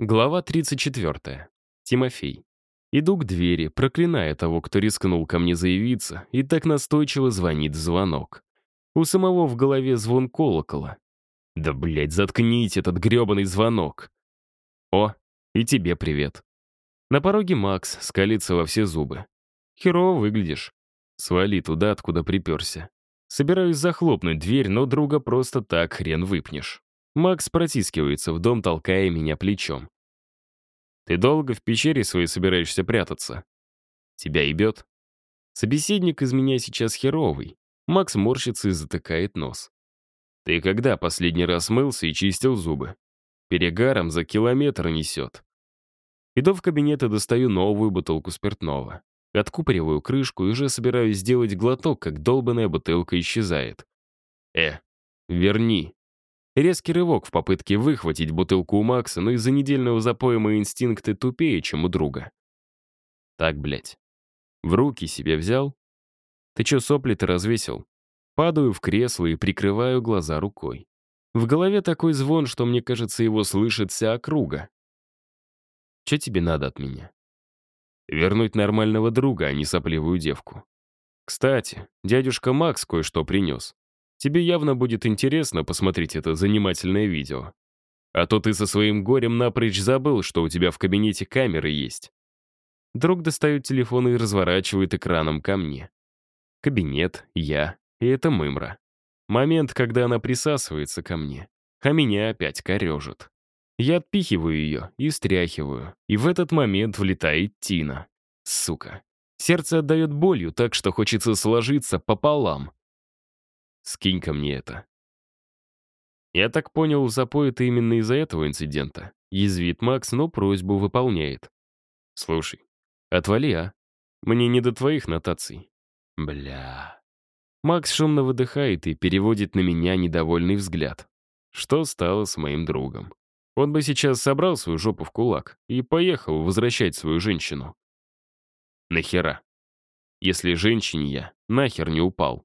Глава 34. Тимофей. Иду к двери, проклиная того, кто рискнул ко мне заявиться, и так настойчиво звонит звонок. У самого в голове звон колокола. Да, блядь, заткните этот грёбаный звонок. О, и тебе привет. На пороге Макс скалится во все зубы. Херово выглядишь. Свали туда, откуда приперся. Собираюсь захлопнуть дверь, но друга просто так хрен выпнешь. Макс протискивается в дом, толкая меня плечом. «Ты долго в пещере своей собираешься прятаться?» «Тебя ебет?» Собеседник из меня сейчас херовый. Макс морщится и затыкает нос. «Ты когда последний раз мылся и чистил зубы?» Перегаром за километр несет. Иду в кабинет и достаю новую бутылку спиртного. Откупориваю крышку и уже собираюсь сделать глоток, как долбанная бутылка исчезает. «Э, верни», Резкий рывок в попытке выхватить бутылку у Макса, но из-за недельного запоя мои инстинкты тупее, чем у друга. Так, блядь. В руки себе взял? Ты чё, сопли-то развесил? Падаю в кресло и прикрываю глаза рукой. В голове такой звон, что мне кажется, его слышит вся округа. Чё тебе надо от меня? Вернуть нормального друга, а не сопливую девку. Кстати, дядюшка Макс кое-что принес. Тебе явно будет интересно посмотреть это занимательное видео. А то ты со своим горем напрочь забыл, что у тебя в кабинете камеры есть. Друг достает телефон и разворачивает экраном ко мне. Кабинет, я и это мымра. Момент, когда она присасывается ко мне, а меня опять корежит. Я отпихиваю ее и стряхиваю, и в этот момент влетает Тина. Сука. Сердце отдает болью так, что хочется сложиться пополам. Скинь ко мне это. Я так понял, запой это именно из-за этого инцидента. Язвит Макс, но просьбу выполняет. Слушай, отвали, а? Мне не до твоих нотаций. Бля. Макс шумно выдыхает и переводит на меня недовольный взгляд. Что стало с моим другом? Он бы сейчас собрал свою жопу в кулак и поехал возвращать свою женщину. Нахера? Если женщине я нахер не упал.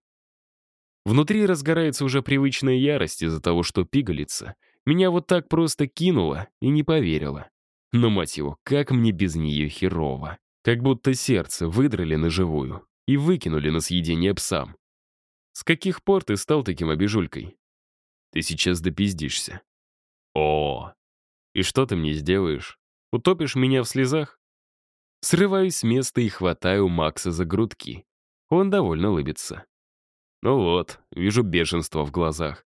Внутри разгорается уже привычная ярость из-за того, что пигалица меня вот так просто кинула и не поверила. Но, мать его, как мне без нее херово. Как будто сердце выдрали на живую и выкинули на съедение псам. С каких пор ты стал таким обижулькой? Ты сейчас допиздишься. О, и что ты мне сделаешь? Утопишь меня в слезах? Срываюсь с места и хватаю Макса за грудки. Он довольно улыбится. Ну вот, вижу бешенство в глазах.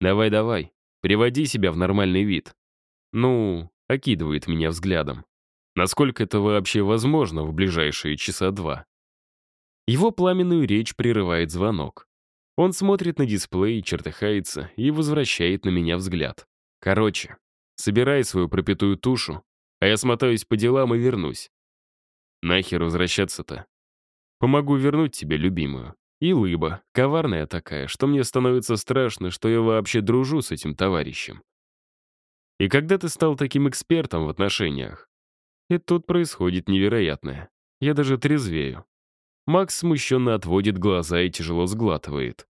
Давай-давай, приводи себя в нормальный вид. Ну, окидывает меня взглядом. Насколько это вообще возможно в ближайшие часа два? Его пламенную речь прерывает звонок. Он смотрит на дисплей, чертыхается и возвращает на меня взгляд. Короче, собирай свою пропитую тушу, а я смотаюсь по делам и вернусь. Нахер возвращаться-то? Помогу вернуть тебе любимую. И лыба, коварная такая, что мне становится страшно, что я вообще дружу с этим товарищем. И когда ты стал таким экспертом в отношениях? И тут происходит невероятное. Я даже трезвею. Макс смущенно отводит глаза и тяжело сглатывает.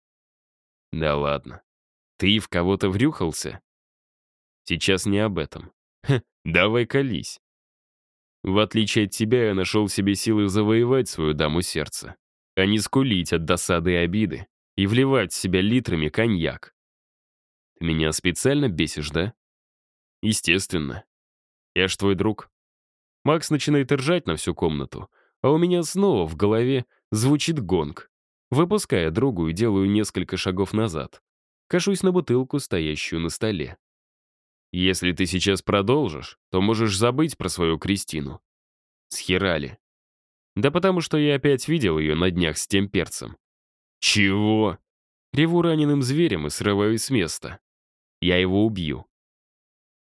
Да ладно. Ты в кого-то врюхался? Сейчас не об этом. Ха, давай колись. В отличие от тебя, я нашел себе силы завоевать свою даму сердца а не скулить от досады и обиды и вливать в себя литрами коньяк. Ты меня специально бесишь, да? Естественно. Я ж твой друг. Макс начинает ржать на всю комнату, а у меня снова в голове звучит гонг. Выпуская другу и делаю несколько шагов назад. Кашусь на бутылку, стоящую на столе. Если ты сейчас продолжишь, то можешь забыть про свою Кристину. Схерали. Да потому что я опять видел ее на днях с тем перцем. Чего? Реву раненым зверем и срываюсь с места. Я его убью.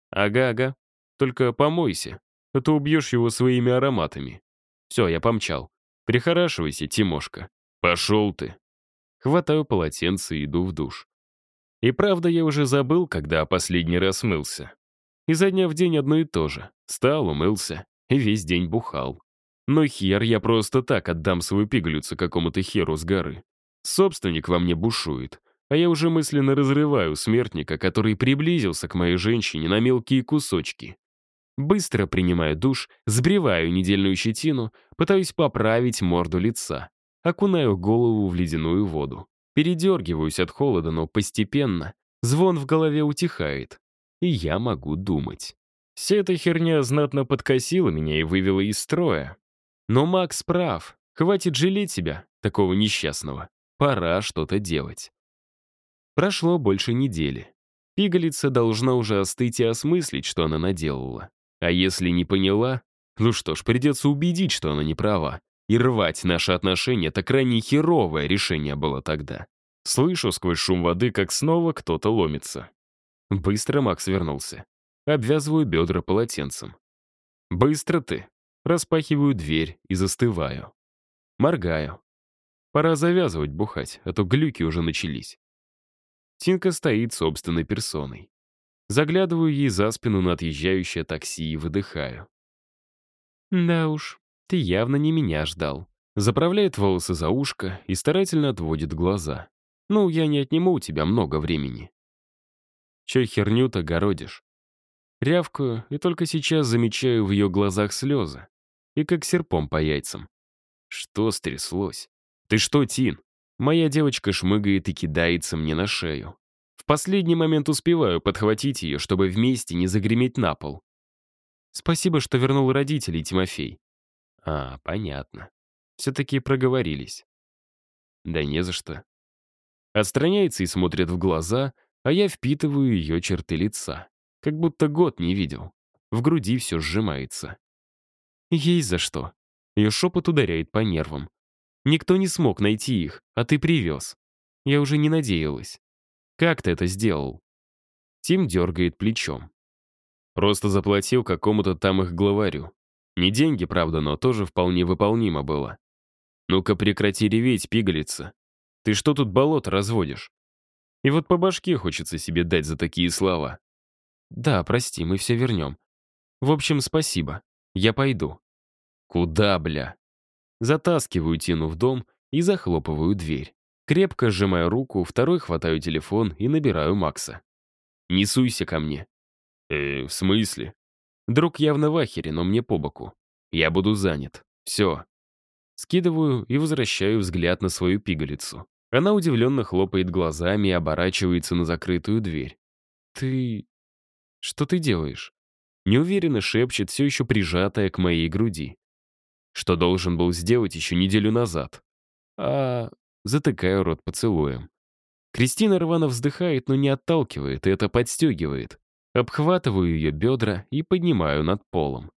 Ага-ага. Только помойся, а то убьешь его своими ароматами. Все, я помчал. Прихорашивайся, Тимошка. Пошел ты. Хватаю полотенце и иду в душ. И правда, я уже забыл, когда последний раз мылся. Изо дня в день одно и то же. Встал, умылся и весь день бухал. Но хер я просто так отдам свою пигалицу какому-то херу с горы. Собственник во мне бушует, а я уже мысленно разрываю смертника, который приблизился к моей женщине на мелкие кусочки. Быстро принимаю душ, сбриваю недельную щетину, пытаюсь поправить морду лица. Окунаю голову в ледяную воду. Передергиваюсь от холода, но постепенно звон в голове утихает, и я могу думать. Вся эта херня знатно подкосила меня и вывела из строя. Но Макс прав. Хватит жалеть себя, такого несчастного. Пора что-то делать. Прошло больше недели. Пигалица должна уже остыть и осмыслить, что она наделала. А если не поняла, ну что ж, придется убедить, что она не права. И рвать наши отношения — это крайне херовое решение было тогда. Слышу сквозь шум воды, как снова кто-то ломится. Быстро Макс вернулся. Обвязываю бедра полотенцем. «Быстро ты!» Распахиваю дверь и застываю. Моргаю. Пора завязывать бухать, а то глюки уже начались. Тинка стоит собственной персоной. Заглядываю ей за спину на отъезжающее такси и выдыхаю. «Да уж, ты явно не меня ждал». Заправляет волосы за ушко и старательно отводит глаза. «Ну, я не отниму у тебя много времени». Че херню-то городишь? Рявкаю, и только сейчас замечаю в ее глазах слезы. И как серпом по яйцам. Что стряслось? Ты что, Тин? Моя девочка шмыгает и кидается мне на шею. В последний момент успеваю подхватить ее, чтобы вместе не загреметь на пол. Спасибо, что вернул родителей, Тимофей. А, понятно. Все-таки проговорились. Да не за что. Отстраняется и смотрит в глаза, а я впитываю ее черты лица. Как будто год не видел. В груди все сжимается. Есть за что. Ее шепот ударяет по нервам. Никто не смог найти их, а ты привез. Я уже не надеялась. Как ты это сделал? Тим дергает плечом. Просто заплатил какому-то там их главарю. Не деньги, правда, но тоже вполне выполнимо было. Ну-ка прекрати реветь, пигалица. Ты что тут болото разводишь? И вот по башке хочется себе дать за такие слова. Да, прости, мы все вернем. В общем, спасибо. Я пойду. Куда, бля? Затаскиваю Тину в дом и захлопываю дверь. Крепко сжимаю руку, второй хватаю телефон и набираю Макса. «Не суйся ко мне». «Э, в смысле?» Друг явно в ахере, но мне по боку. Я буду занят. Все. Скидываю и возвращаю взгляд на свою пигалицу. Она удивленно хлопает глазами и оборачивается на закрытую дверь. «Ты... что ты делаешь?» Неуверенно шепчет, все еще прижатая к моей груди. Что должен был сделать еще неделю назад. А... Затыкаю рот поцелуем. Кристина рвано вздыхает, но не отталкивает, и это подстегивает. Обхватываю ее бедра и поднимаю над полом.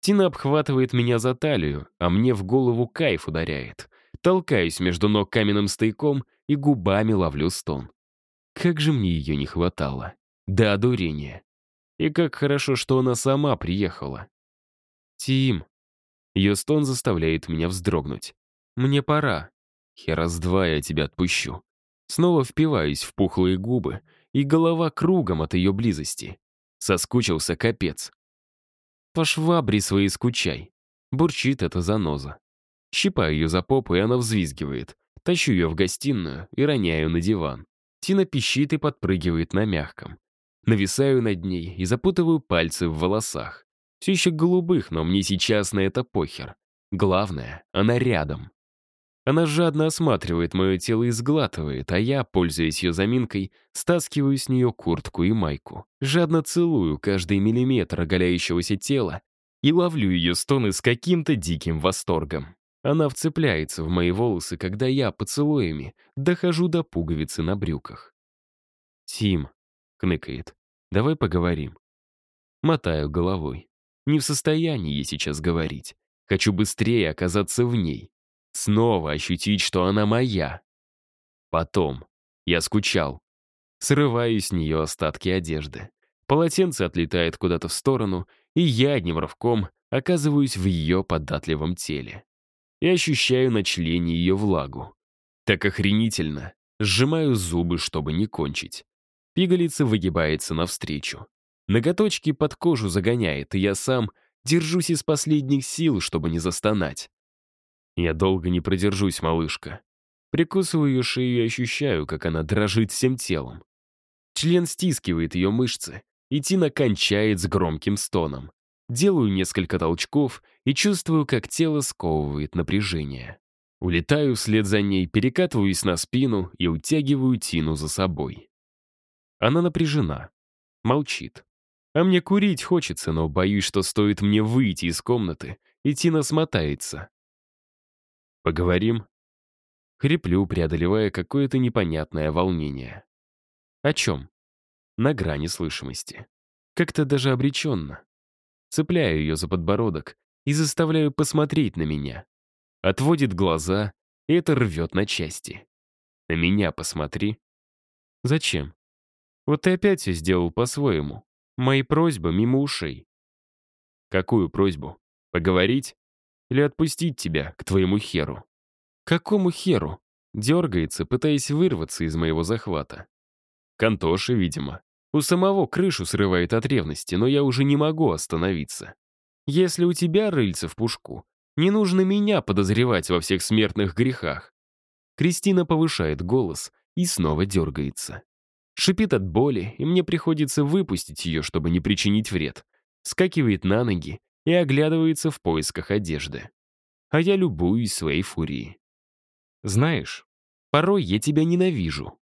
Тина обхватывает меня за талию, а мне в голову кайф ударяет. Толкаюсь между ног каменным стояком и губами ловлю стон. Как же мне ее не хватало. До одурения. И как хорошо, что она сама приехала. «Тим!» Ее стон заставляет меня вздрогнуть. «Мне пора. Хера с два я тебя отпущу». Снова впиваюсь в пухлые губы, и голова кругом от ее близости. Соскучился капец. «По швабре своей скучай», — бурчит эта заноза. Щипаю ее за попу, и она взвизгивает. Тащу ее в гостиную и роняю на диван. Тина пищит и подпрыгивает на мягком. Нависаю над ней и запутываю пальцы в волосах. Все еще голубых, но мне сейчас на это похер. Главное, она рядом. Она жадно осматривает мое тело и сглатывает, а я, пользуясь ее заминкой, стаскиваю с нее куртку и майку. Жадно целую каждый миллиметр оголяющегося тела и ловлю ее стоны с каким-то диким восторгом. Она вцепляется в мои волосы, когда я поцелуями дохожу до пуговицы на брюках. «Тим», — кныкает, — «давай поговорим». Мотаю головой. Не в состоянии ей сейчас говорить. Хочу быстрее оказаться в ней. Снова ощутить, что она моя. Потом. Я скучал. Срываю с нее остатки одежды. Полотенце отлетает куда-то в сторону, и я одним рывком оказываюсь в ее податливом теле. И ощущаю на члене ее влагу. Так охренительно. Сжимаю зубы, чтобы не кончить. Пигалица выгибается навстречу. Ноготочки под кожу загоняет, и я сам держусь из последних сил, чтобы не застонать. Я долго не продержусь, малышка. Прикусываю ее шею и ощущаю, как она дрожит всем телом. Член стискивает ее мышцы, и Тина кончает с громким стоном. Делаю несколько толчков и чувствую, как тело сковывает напряжение. Улетаю вслед за ней, перекатываюсь на спину и утягиваю Тину за собой. Она напряжена, молчит. А мне курить хочется, но боюсь, что стоит мне выйти из комнаты, и Тина смотается. «Поговорим?» Хриплю, преодолевая какое-то непонятное волнение. «О чем?» На грани слышимости. Как-то даже обреченно. Цепляю ее за подбородок и заставляю посмотреть на меня. Отводит глаза, и это рвет на части. На меня посмотри. Зачем? Вот ты опять все сделал по-своему. Мои просьбы мимо ушей. Какую просьбу? Поговорить? Или отпустить тебя к твоему херу? Какому херу? Дергается, пытаясь вырваться из моего захвата. Кантоши, видимо. У самого крышу срывает от ревности, но я уже не могу остановиться. Если у тебя рыльце в пушку, не нужно меня подозревать во всех смертных грехах. Кристина повышает голос и снова дергается. Шипит от боли, и мне приходится выпустить ее, чтобы не причинить вред. Скакивает на ноги и оглядывается в поисках одежды. А я любуюсь своей фурией. Знаешь, порой я тебя ненавижу.